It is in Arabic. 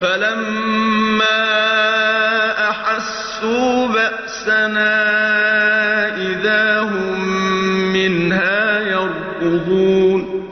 فَلَمَّا أَحَسُّوا بَأْسَنَا إِذَا هُم مِّنْهَا يَرْكُضُونَ